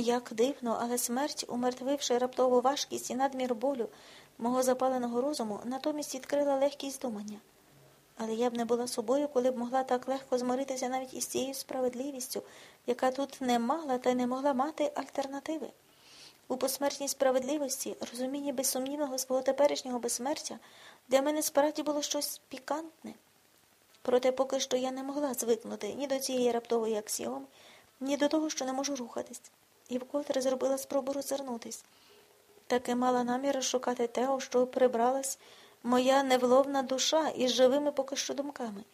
Як дивно, але смерть, умертвивши раптову важкість і надмір болю мого запаленого розуму, натомість відкрила легкість думання. Але я б не була собою, коли б могла так легко змиритися навіть із цією справедливістю, яка тут не мала та не могла мати альтернативи. У посмертній справедливості, розумінні безсумнівного свого теперішнього безсмертя, для мене справді було щось пікантне. Проте поки що я не могла звикнути ні до цієї раптової аксіоми, ні до того, що не можу рухатись, і вкотре зробила спробу розвернутись. Таки мала намір розшукати те, у що прибралась моя невловна душа із живими поки що думками.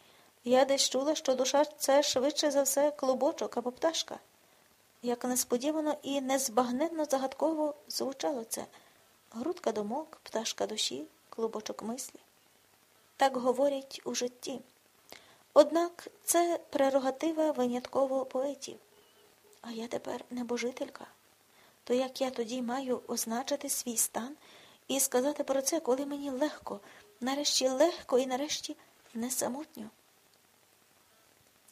Я десь чула, що душа це швидше за все клубочок або пташка. Як несподівано і незбагненно загадково звучало це грудка думок, пташка душі, клубочок мислі. Так говорять у житті. Однак це прерогатива винятково поетів. А я тепер небожителька. То як я тоді маю означити свій стан і сказати про це, коли мені легко, нарешті легко і нарешті не самотньо?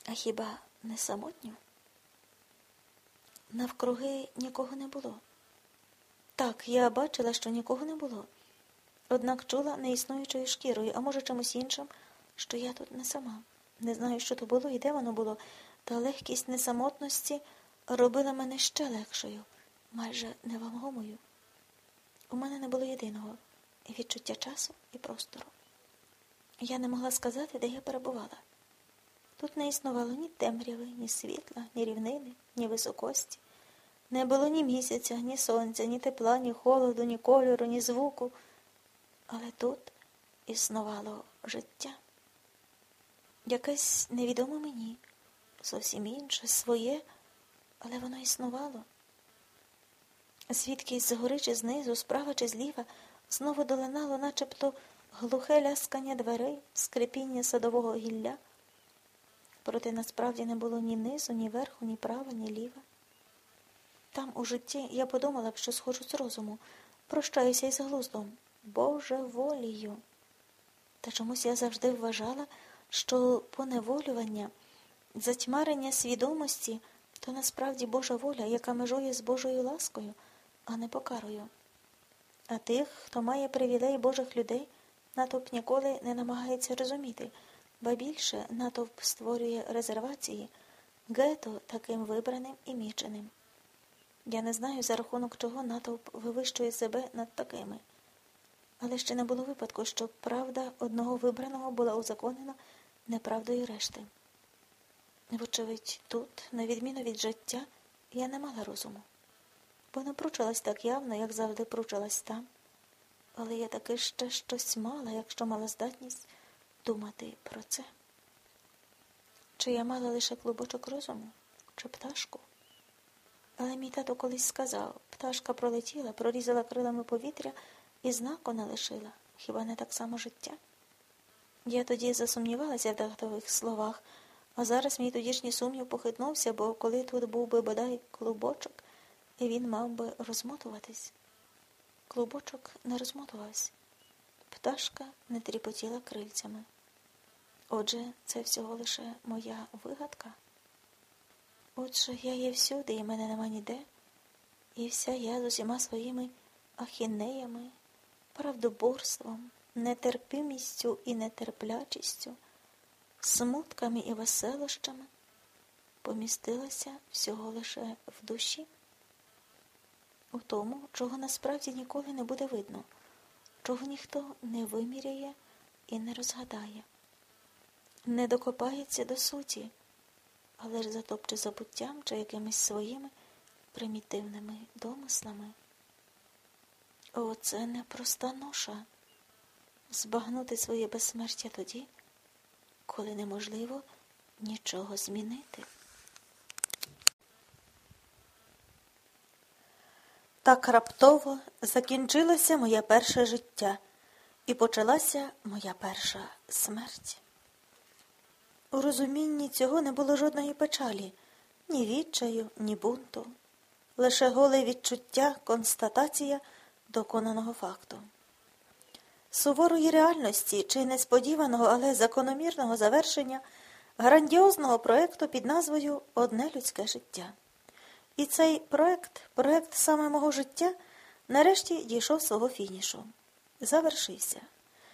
А хіба не самотньо? Навкруги нікого не було. Так, я бачила, що нікого не було. Однак чула неіснуючою шкірою, а може чимось іншим, що я тут не сама. Не знаю, що то було і де воно було, та легкість несамотності робила мене ще легшою, майже невагомою. У мене не було єдиного відчуття часу і простору. Я не могла сказати, де я перебувала. Тут не існувало ні темряви, ні світла, ні рівнини, ні високості. Не було ні місяця, ні сонця, ні тепла, ні холоду, ні кольору, ні звуку. Але тут існувало життя. Якесь невідоме мені, зовсім інше, своє, але воно існувало. Звідки згори чи знизу, справа чи зліва, знову долинало начебто глухе ляскання дверей, скрипіння садового гілля. Проте насправді не було ні низу, ні верху, ні права, ні ліва. Там у житті я подумала б, що схожу з розуму, прощаюся із глуздом, Боже волію. Та чомусь я завжди вважала, що поневолювання, затьмарення свідомості то насправді Божа воля, яка межує з Божою ласкою, а не покарою. А тих, хто має привілей Божих людей, натовп ніколи не намагається розуміти, ба більше натовп створює резервації, гето таким вибраним і міченим. Я не знаю, за рахунок чого натовп вивищує себе над такими. Але ще не було випадку, щоб правда одного вибраного була узаконена неправдою решти. Вочевидь, тут, на відміну від життя, я не мала розуму, бо не пручалась так явно, як завжди пручалась там, але я таки ще щось мала, якщо мала здатність думати про це. Чи я мала лише клубочок розуму, чи пташку? Але мій тато колись сказав пташка пролетіла, прорізала крилами повітря і знаку не лишила. Хіба не так само життя? Я тоді засумнівалася в датових словах, а зараз мій тодішній сумнів похитнувся, бо коли тут був би бодай клубочок, і він мав би розмотуватись. Клубочок не розмотувався. Пташка не тріпотіла крильцями. Отже, це всього лише моя вигадка. Отже, я є всюди, і мене нема ніде, і вся я з усіма своїми ахінеями, правдоборством, нетерпимістю і нетерплячістю, смутками і веселощами помістилася всього лише в душі, у тому, чого насправді ніколи не буде видно, чого ніхто не виміряє і не розгадає, не докопається до суті але ж затопче забуттям чи якимись своїми примітивними домислами. О, це непроста ноша. Збагнути своє безсмертя тоді, коли неможливо нічого змінити. Так раптово закінчилося моє перше життя і почалася моя перша смерть. У розумінні цього не було жодної печалі, ні відчаю, ні бунту, лише голе відчуття, констатація доконаного факту. Суворої реальності чи несподіваного, але закономірного завершення грандіозного проекту під назвою Одне людське життя. І цей проект, проект саме мого життя, нарешті дійшов свого фінішу. Завершився.